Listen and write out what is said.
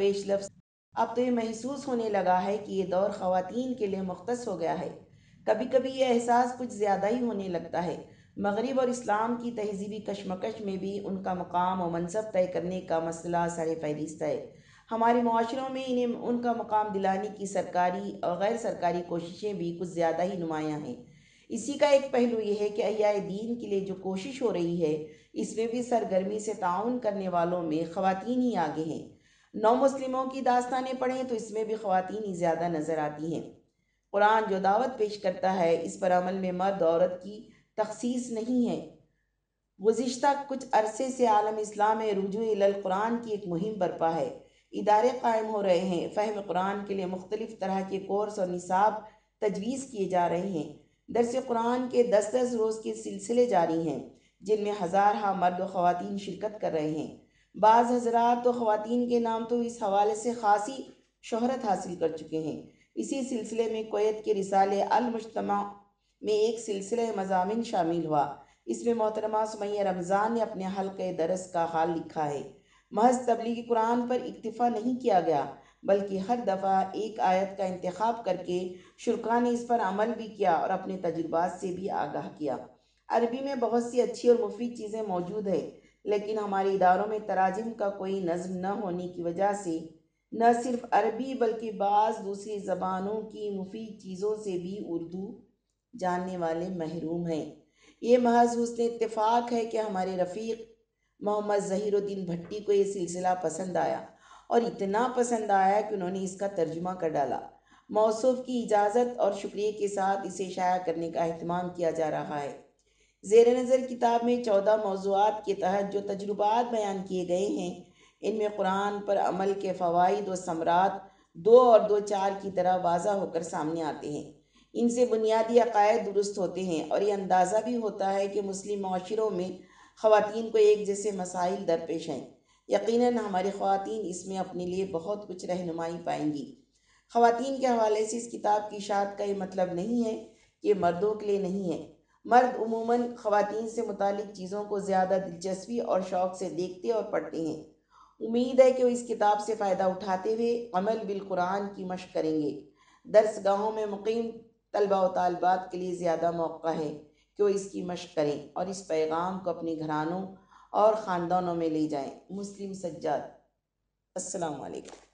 پیش لفظ۔ اب تو یہ محسوس ہونے لگا ہے کہ یہ دور خواتین کے لیے مختص ہو گیا ہے۔ کبھی کبھی یہ احساس کچھ زیادہ ہی ہونے لگتا ہے۔ مغرب اور اسلام کی تہذیبی کشمکش میں بھی ان کا مقام و منصب طے کرنے کا مسئلہ سر فہرست ہے۔ ہمارے معاشروں میں انہیں ان کا مقام دلانے کی سرکاری اور غیر سرکاری کوششیں بھی کچھ زیادہ ہی نمایاں ہیں۔ اسی کا ایک پہلو یہ ہے کہ احیاء دین کے لیے جو کوشش ہو رہی ہے، اس میں بھی سرگرمی سے تعاون کرنے والوں میں خواتین ہی آگے ہیں۔ نو مسلموں کی داستانیں پڑھیں تو اس میں بھی خواتین ہی زیادہ نظر آتی ہیں۔ قرآن جو دعوت پیش کرتا ہے، اس پر عمل میں مرد، عورت کی تخصیص نہیں ہے۔ گزشتہ کچھ عرصے سے عالم اسلام میں رجوع القرآن کی ایک مہم برپا ہے۔ ادارے قائم ہو رہے ہیں۔ فہم قرآن کے لیے مختلف طرح کے کورس اور نصاب تجویز کیے جا رہے ہیں۔ درس قرآن کے دس دس روز کے سلسلے جاری ہیں، جن میں ہزارہ مرد و خواتین شرکت کر رہے ہیں۔ بعض حضرات تو خواتین کے نام تو اس حوالے سے خاصی شہرت حاصل کر چکے ہیں۔ اسی سلسلے میں کویت کے رسالے المجتمع میں ایک سلسلہ مضامین شامل ہوا۔ اس میں محترمہ سمیہ رمضان نے اپنے حلقہ درس کا حال لکھا ہے۔ محض تبلیغ قرآن پر اکتفا نہیں کیا گیا، بلکہ ہر دفعہ ایک آیت کا انتخاب کر کے شرکا نے اس پر عمل بھی کیا اور اپنے تجربات سے بھی آگاہ کیا۔ عربی میں بہت سی اچھی اور مفید چیزیں موجود ہیں۔ لیکن ہمارے اداروں میں تراجم کا کوئی نظم نہ ہونے کی وجہ سے نہ صرف عربی بلکہ بعض دوسری زبانوں کی مفید چیزوں سے بھی اردو جاننے والے محروم ہیں۔ یہ محض حسن اتفاق ہے کہ ہمارے رفیق محمد ظہیر الدین بھٹی کو یہ سلسلہ پسند آیا اور اتنا پسند آیا کہ انہوں نے اس کا ترجمہ کر ڈالا۔ موصوف کی اجازت اور شکریہ کے ساتھ اسے شائع کرنے کا اہتمام کیا جا رہا ہے۔ زیر نظر کتاب میں چودہ موضوعات کے تحت جو تجربات بیان کیے گئے ہیں، ان میں قرآن پر عمل کے فوائد و ثمرات دو اور دو چار کی طرح واضح ہو کر سامنے آتے ہیں۔ ان سے بنیادی عقائد درست ہوتے ہیں اور یہ اندازہ بھی ہوتا ہے کہ مسلم معاشروں میں خواتین کو ایک جیسے مسائل درپیش ہیں۔ یقیناً ہماری خواتین اس میں اپنے لیے بہت کچھ رہنمائی پائیں گی۔ خواتین کے حوالے سے اس کتاب کی اشاعت کا یہ مطلب نہیں ہے کہ مردوں کے لیے نہیں ہے۔ مرد عموماً خواتین سے متعلق چیزوں کو زیادہ دلچسپی اور شوق سے دیکھتے اور پڑھتے ہیں۔ امید ہے کہ وہ اس کتاب سے فائدہ اٹھاتے ہوئے عمل بالقرآن کی مشق کریں گے۔ درس گاہوں میں مقیم طلبہ و طالبات کے لیے زیادہ موقع ہے کہ وہ اس کی مشق کریں اور اس پیغام کو اپنے گھرانوں اور خاندانوں میں لے جائیں۔ مسلم سجاد، السلام علیکم۔